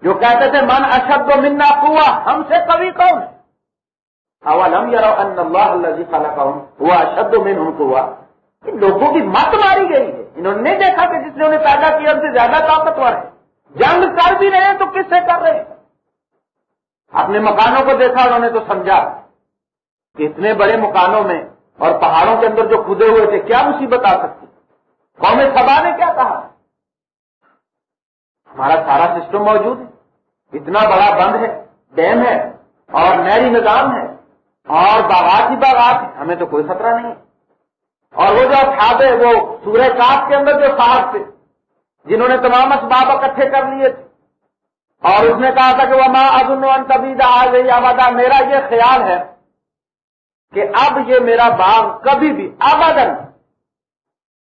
جو کہتے تھے، من اشد و منا کوا ہم سے کبھی کون لم یار اللہ اللہ جی خالہ ہوا اشد و من ہوا لوگوں کی مت ماری گئی ہے۔ انہوں نے نہیں دیکھا کہ جس نے انہیں پیدا کیا، ان سے زیادہ طاقتور ہے۔ جنگ کر بھی رہے ہیں تو کس سے کر رہے ہیں؟ اپنے مکانوں کو دیکھا، انہوں نے تو سمجھا کہ اتنے بڑے مکانوں میں اور پہاڑوں کے اندر جو کھدے ہوئے تھے، کیا مصیبت آ سکتی؟ قوم سبا نے کیا کہا؟ ہمارا سارا سسٹم موجود ہے۔ اتنا بڑا بند ہے، ڈیم ہے اور نہری نظام ہے۔ اور باغات ہی باغات ہیں، ہمیں تو کوئی خطرہ نہیں۔ اور وہ جو کھادے وہ سورہ کاف کے اندر جو صاحب تھے، جنہوں نے تمام اسباب اکٹھے کر لیے تھے۔ اور اس نے کہا تھا کہ وہ ماں ادن تبیدہ آ گئی آبادا میرا یہ خیال ہے کہ اب یہ میرا باغ کبھی بھی آبادن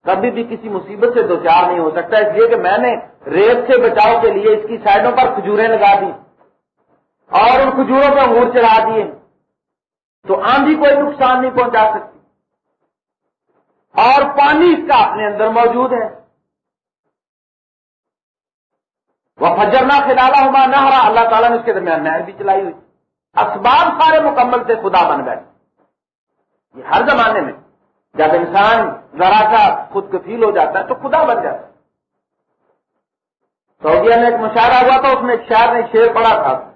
کبھی بھی کسی مصیبت سے دو چار نہیں ہو سکتا۔ اس لیے کہ میں نے ریت سے بچاؤ کے لیے اس کی سائڈوں پر کھجوریں لگا دی اور ان کھجوروں پہ انگور چڑھا دیے۔ تو آندھی کوئی نقصان نہیں پہنچا سکتی۔ اور پانی اس کا اپنے اندر موجود ہے۔ وہ فجرنا خلالا ہوا، نہ رہا اللہ تعالیٰ نے اس کے درمیان نہر بھی چلائی ہوئی۔ اسباب سارے مکمل سے خدا بن گئے۔ یہ ہر زمانے میں جب انسان ذرا سا خود کفیل ہو جاتا ہے تو خدا بن جاتا ہے۔ سعودیہ میں ایک مشاعرہ ہوا تھا، اس میں ایک شاعر نے شیر پڑا تھا۔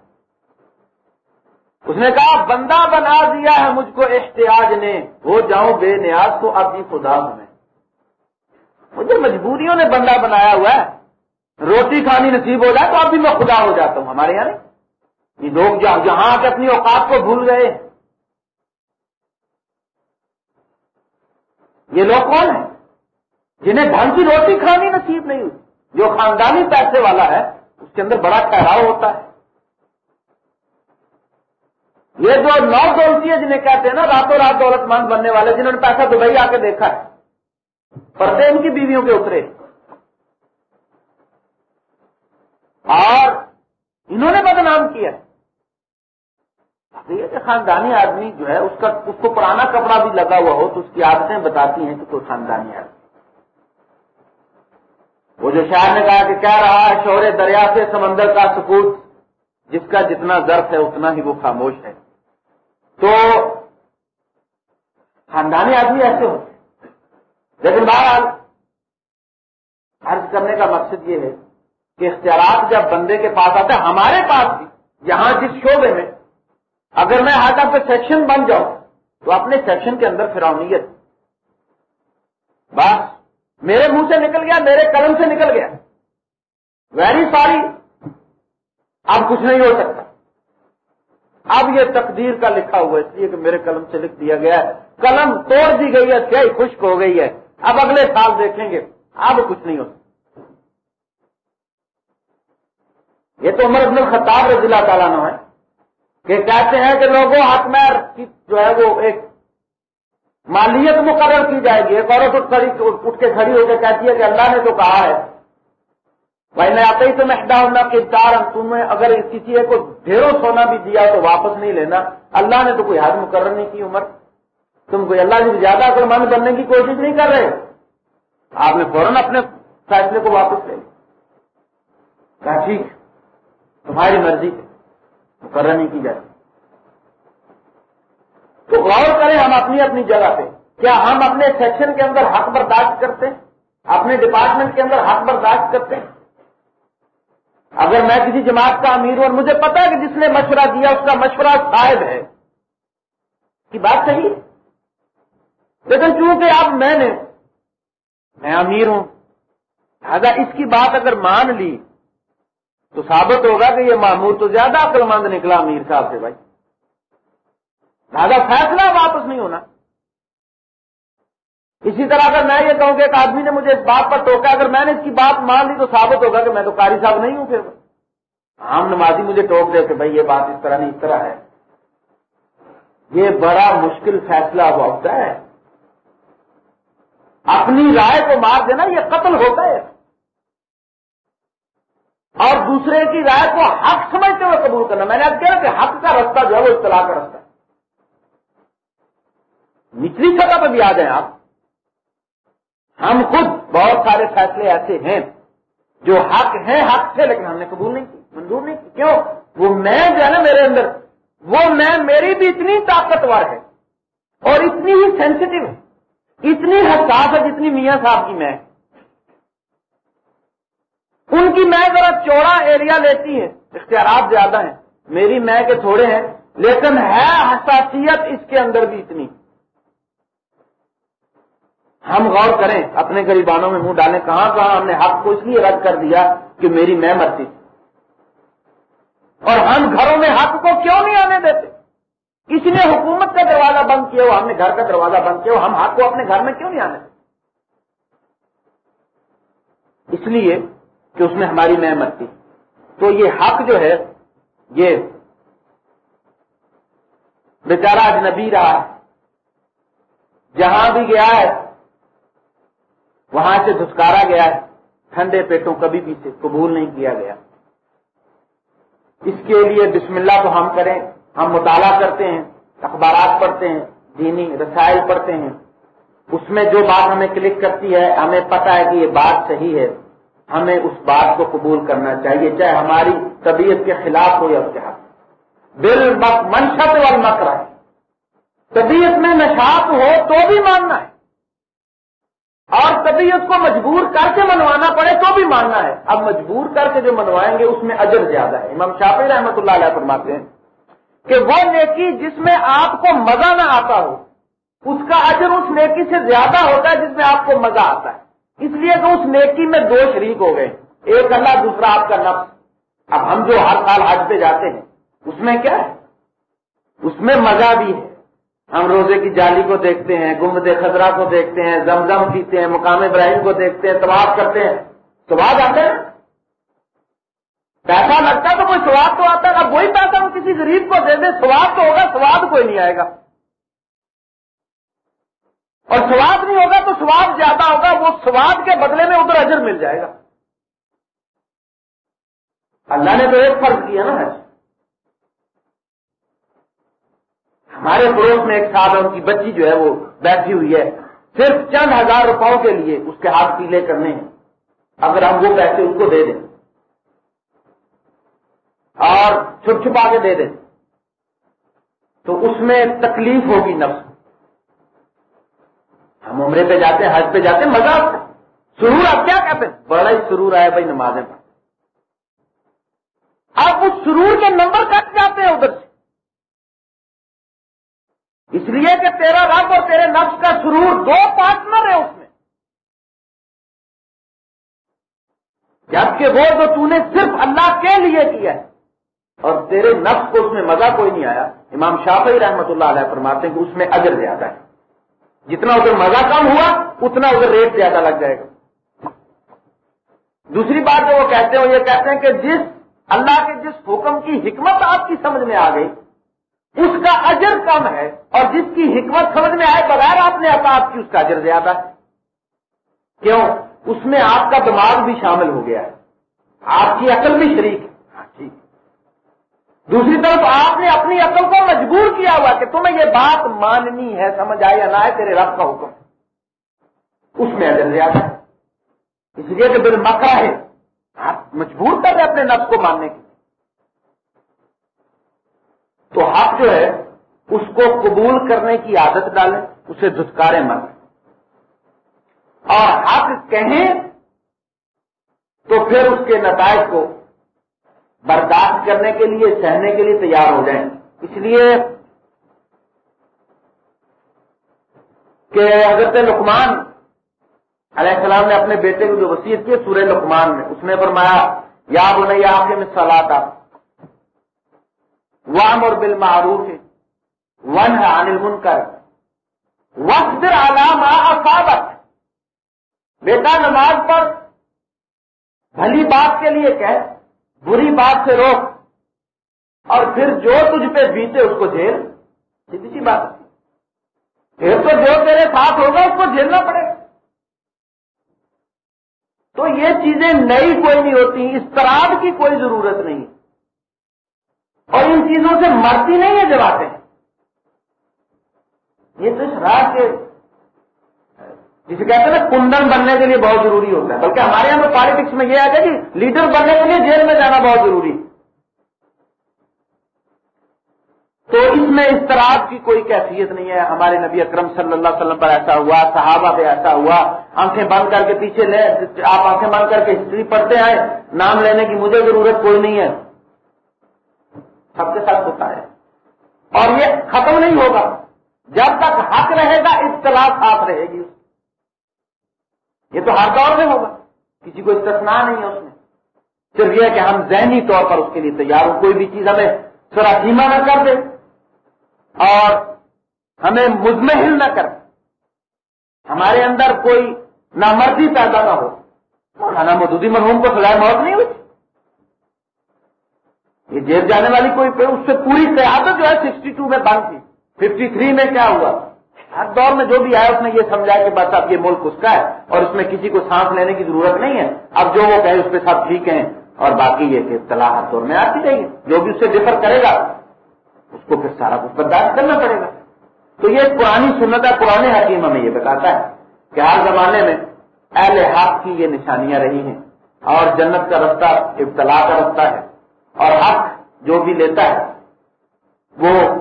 اس نے کہا، بندہ بنا دیا ہے مجھ کو احتیاج نے، ہو جاؤں بے نیاز تو اب بھی خدا ہوں میں۔ مجھے مجبوریوں نے بندہ بنایا ہوا ہے۔ روٹی کھانی نصیب ہو جائے تو اب بھی میں خدا ہو جاتا ہوں، ہمارے یہاں یہ لوگ جہاں کے اپنی اوقات کو بھول گئے۔ یہ لوگ کون ہیں؟ جنہیں ڈھنگ کی روٹی کھانی نصیب نہیں ہوئی۔ جو خاندانی پیسے والا ہے، اس کے اندر بڑا ٹھہراؤ ہوتا ہے۔ یہ جو نو دولتی ہے جنہیں کہتے ہیں نا، راتوں رات دولت مند بننے والے، جنہوں نے پیسہ دبئی آ کے دیکھا ہے پڑتے ان کی بیویوں کے اترے۔ اور انہوں نے بدنام کیا۔ کہ خاندانی آدمی جو ہے، اس کا، اس کو پرانا کپڑا بھی لگا ہوا ہو تو اس کی عادتیں بتاتی ہیں کہ کوئی خاندانی آدمی۔ وہ جو شاعر نے کہا کہ کیا رہا ہے شور دریا سے سمندر کا سکوت جس کا جتنا ضرف ہے، اتنا ہی وہ خاموش ہے۔ تو خاندانی آدمی ایسے ہوتے لیکن بہرحال عرض کرنے کا مقصد یہ ہے کہ اختیارات جب بندے کے پاس آتے ہیں، ہمارے پاس بھی، یہاں جس شعبے میں، اگر میں ہر پہ سیکشن بن جاؤں، تو اپنے سیکشن کے اندر فرونیت بس، میرے منہ سے نکل گیا، میرے قلم سے نکل گیا۔ ویری سوری، اب کچھ نہیں ہو سکتا۔ اب یہ تقدیر کا لکھا ہوا اس لیے کہ میرے قلم سے لکھ دیا گیا ہے۔ قلم توڑ دی گئی ہے سیائی خشک ہو گئی ہے۔ اب اگلے سال دیکھیں گے، اب کچھ نہیں ہو سکتا۔ یہ تو عمر ابن الخطاب رضی اللہ تعالیٰ نے ہے، کہ کہتے ہیں کہ لوگوں حکمیر کی جو ہے وہ ایک مالیت مقرر کی جائے گی، ایک عورت اٹھ کے کھڑی ہو کے کہتی ہے کہ اللہ نے تو کہا ہے۔ بھائی میں آتے ہی تو محدہ ہونا کہ چار تمہیں اگر کسی ایک کو ڈھیروں سونا بھی دیا تو واپس نہیں لینا۔ اللہ نے تو کوئی حد مقرر نہیں کی، عمر۔ تم کوئی اللہ سے زیادہ اگر من بننے کی کوشش نہیں کر رہے۔ آپ نے فوراً اپنے فیصلے کو واپس لے کہا، ٹھیک۔ تمہاری مرضی مقرر نہیں کی جاتی تو غور کریں ہم اپنی اپنی جگہ پہ۔ کیا ہم اپنے سیکشن کے اندر حق برداشت کرتے ہیں؟ اپنے ڈپارٹمنٹ کے اندر حق برداشت کرتے ہیں؟ اگر میں کسی جماعت کا امیر ہوں اور مجھے پتا ہے کہ جس نے مشورہ دیا، اس کا مشورہ صاحب ہے، کی بات صحیح ہے؟ لیکن چونکہ اب میں نے، میں امیر ہوں، لہٰذا اس کی بات اگر مان لی تو ثابت ہوگا کہ یہ معمور تو زیادہ عقل مند نکلا امیر صاحب سے بھائی۔ لہٰذا فیصلہ واپس نہیں ہونا۔ اسی طرح اگر میں یہ کہوں کہ ایک آدمی نے مجھے اس بات پر ٹوکا اگر میں نے اس کی بات مان لی تو ثابت ہوگا کہ میں تو قاری صاحب نہیں ہوں پھر۔ عام نمازی مجھے ٹوک دے کہ بھائی یہ بات اس طرح نہیں، اس طرح ہے۔ یہ بڑا مشکل فیصلہ ہوتا ہے۔ اپنی رائے کو مار دینا، یہ قتل ہوتا ہے۔ اور دوسرے کی رائے کو حق سمجھتے ہوئے قبول کرنا۔ میں نے اب کیا کہ حق کا رستہ جو ہے وہ اطلاع کا رستہ ہے۔ نچلی سطح پہ بھی آ جائیں آپ۔ ہم خود بہت سارے فیصلے ایسے ہیں جو حق ہیں، حق سے لیکن ہم نے قبول نہیں کی، منظور نہیں کی۔ کیوں؟ وہ میں جو ہے نا میرے اندر، وہ میں، میری بھی اتنی طاقتور ہے اور اتنی ہی سینسٹو ہے۔ اتنی حساس ہے جتنی میاں صاحب کی میں۔ ان کی میں ذرا چوڑا ایریا لیتی ہے اختیارات زیادہ ہیں۔ میری میں کے تھوڑے ہیں، لیکن ہے حساسیت اس کے اندر بھی اتنی۔ ہم غور کریں، اپنے غریبانوں میں منہ ڈالیں، کہاں کہاں ہم نے حق کو اس لیے رد کر دیا کہ میری میں مرتی۔ تھی اور ہم گھروں میں حق کو کیوں نہیں آنے دیتے؟ کسی نے حکومت کا دروازہ بند کیا ہو؟ ہم نے گھر کا دروازہ بند کیا ہو؟ ہم حق کو اپنے گھر میں کیوں نہیں آنے دیتے؟ اس لیے کہ اس میں ہماری میں مرتی تو یہ حق جو ہے، یہ بیچارہ اجنبی رہا۔ جہاں بھی گیا ہے، وہاں سے دھسکارا گیا ہے۔ ٹھنڈے پیٹوں کبھی بھی سے قبول نہیں کیا گیا۔ اس کے لیے بسم اللہ تو ہم کریں۔ ہم مطالعہ کرتے ہیں، اخبارات پڑھتے ہیں، دینی رسائل پڑھتے ہیں۔ اس میں جو بات ہمیں کلک کرتی ہے، ہمیں پتا ہے کہ یہ بات صحیح ہے۔ ہمیں اس بات کو قبول کرنا چاہیے، چاہے ہماری طبیعت کے خلاف ہو یا اس کے حق۔ بل منشت وال مکر ہے طبیعت میں نشاط ہو تو بھی ماننا ہے۔ اور طبیعت کو مجبور کر کے منوانا پڑے تو بھی ماننا ہے۔ اب مجبور کر کے جو منوائیں گے، اس میں اجر زیادہ ہے۔ امام شافی رحمۃ اللہ علیہ فرماتے ہیں کہ وہ نیکی جس میں آپ کو مزہ نہ آتا ہو، اس کا اجر اس نیکی سے زیادہ ہوتا ہے جس میں آپ کو مزہ آتا ہے۔ اس لیے کہ اس نیکی میں دو شریک ہو گئے۔ ایک اللہ، دوسرا آپ کا نفس۔ اب ہم جو ہر سال حج پہ جاتے ہیں، اس میں کیا ہے؟ اس میں مزہ بھی ہے۔ ہم روزے کی جالی کو دیکھتے ہیں، گمد خزرہ کو دیکھتے ہیں، زمزم پیتے ہیں، مقام ابراہیم کو دیکھتے ہیں تباہ کرتے ہیں۔ سواد آتے ہیں پیسہ لگتا تو کوئی سواد تو آتا ہے۔ اب وہی پیسہ ہم کسی غریب کو دے دیں، سواد تو ہوگا، سواد کوئی نہیں آئے گا۔ اور سواد نہیں ہوگا تو سواد زیادہ ہوگا، وہ سواد کے بدلے میں ادھر اجر مل جائے گا۔ اللہ نے تو ایک فرض کیا نا ہمارے پڑوس میں ایک صاحب ہے ان کی بچی جو ہے وہ بیٹھی ہوئی ہے، صرف چند ہزار روپاؤں کے لیے اس کے ہاتھ پیلے کرنے ہیں۔ اگر ہم وہ پیسے اس کو دے دیں۔ اور چھپ چھپا کے دے دیں۔ تو اس میں تکلیف ہوگی نفس۔ ہم عمرے پہ جاتے ہیں، حج پہ جاتے ہیں، مزہ سرور، آپ کیا کہتے ہیں؟ بڑا ہی سرور آیا بھائی نمازیں پڑھ آپ اس سرور کے نمبر کٹ جاتے ہیں ادھر سے۔ اس لیے کہ تیرا رب اور تیرے نفس کا سرور دو پارٹنر ہے اس میں۔ جبکہ وہ جو تو نے صرف اللہ کے لیے کیا ہے۔ اور تیرے نفس کو اس میں مزہ کوئی نہیں آیا۔ امام شافعی رحمت اللہ علیہ فرماتے ہیں کہ اس میں اجر زیادہ ہے۔ جتنا ادھر مزہ کم ہوا، اتنا ادھر ریٹ زیادہ لگ جائے گا۔ دوسری بات جو وہ کہتے ہیں یہ کہتے ہیں کہ جس اللہ کے جس حکم کی حکمت آپ کی سمجھ میں آ گئی، اس کا اجر کم ہے اور جس کی حکمت سمجھ میں آئے بغیر آپ نے آپ کی، اس کا اجر زیادہ ہے۔ کیوں؟ اس میں آپ کا دماغ بھی شامل ہو گیا ہے۔ آپ کی عقل بھی شریک ہے۔ ہاں، دوسری طرف آپ نے اپنی عقل کو مجبور کیا کہ تمہیں یہ بات ماننی ہے، سمجھ آئے یا نہ آئے تیرے رب کا حکم۔ اس میں اجر زیادہ ہے۔ اس لیے کہ بل مکہ ہے۔ آپ مجبور کر رہے اپنے نفس کو ماننے کی تو حق جو ہے، اس کو قبول کرنے کی عادت ڈالیں، اسے دھتکارے مت۔ اور حق کہیں، تو پھر اس کے نتائج کو برداشت کرنے کے لیے، سہنے کے لیے تیار ہو جائیں۔ اس لیے کہ حضرت لکمان علیہ السلام نے اپنے بیٹے کو جو وسیعت کی سورہ لکمان میں، اس نے فرمایا، یا بنیا آپ کے میں سلا تھا وام اور بل معروف ون ہے انل من کر وقت علام افابت بیٹا، نماز پر بھلی بات کے لیے کہ بری بات سے روک، اور پھر جو تجھ پہ بیتے اس کو جھیل سیدھی سی بات پھر تو جو تیرے ساتھ ہوگا، اس کو جھیلنا پڑے گا۔ تو یہ چیزیں نئی کوئی نہیں ہوتی اس طرح کی کوئی ضرورت نہیں۔ اور ان چیزوں سے مرتی نہیں ہے جب آتے یہ تو شراب کے، جسے کہتے ہیں نا کندن بننے کے لیے بہت ضروری ہوتا ہے۔ بلکہ ہمارے یہاں تو پالیٹکس میں یہ آتا ہے کہ لیڈر بننے کے لیے جیل میں جانا بہت ضروری تو اس میں اس کی کوئی کیفیت نہیں ہے۔ ہمارے نبی اکرم صلی اللہ علیہ وسلم پر ایسا ہوا، صحابہ پہ ایسا ہوا۔ آنکھیں بند کر کے پیچھے لے، آپ آنکھیں بند کر کے ہسٹری پڑھتے آئے، نام لینے کی مجھے ضرورت کوئی نہیں ہے۔ سب کے ساتھ ہوتا ہے۔ اور یہ ختم نہیں ہوگا۔ جب تک حق رہے گا، اطلاع ساتھ رہے گی۔ یہ تو ہر دور میں ہوگا۔ کسی کو استثنا نہیں ہے اس میں۔ صرف یہ کہ ہم ذہنی طور پر اس کے لیے تیار ہوں۔ کوئی بھی چیز ہمیں سراخیمہ نہ کر دے۔ اور ہمیں مزمحل نہ کر ہمارے اندر کوئی نامردی پیدا نہ ہو۔ مولانا مودودی مرحوم کو سزائے موت نہیں ہوئی۔ یہ جیل جانے والی کوئی اس سے پوری قیادت جو ہے سکسٹی ٹو میں بند تھی۔ ففٹی تھری میں کیا ہوا؟ ہر دور میں جو بھی آیا اس نے یہ سمجھا کہ بس اب یہ ملک اس کا ہے اور اس میں کسی کو سانس لینے کی ضرورت نہیں ہے۔ اب جو وہ کہے اس پہ سب ٹھیک ہیں اور باقی یہ کہ اطلاع ہر دور میں آتی رہے گی جو بھی اس سے ڈفر کرے گا اس کو پھر سارا کچھ برداشت کرنا پڑے گا۔ تو یہ پرانی سنت ہے، پرانے حکیم ہمیں یہ بتاتا ہے کہ ہر زمانے میں اہل حق کی یہ نشانیاں رہی ہیں اور جنت کا رستہ ابتلا کا رستہ ہے۔ اور حق جو بھی لیتا ہے، وہ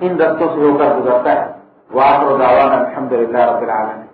ان رستوں سے ہو کر گزرتا ہے۔ وہ آپ الحمد للہ رب العالمین۔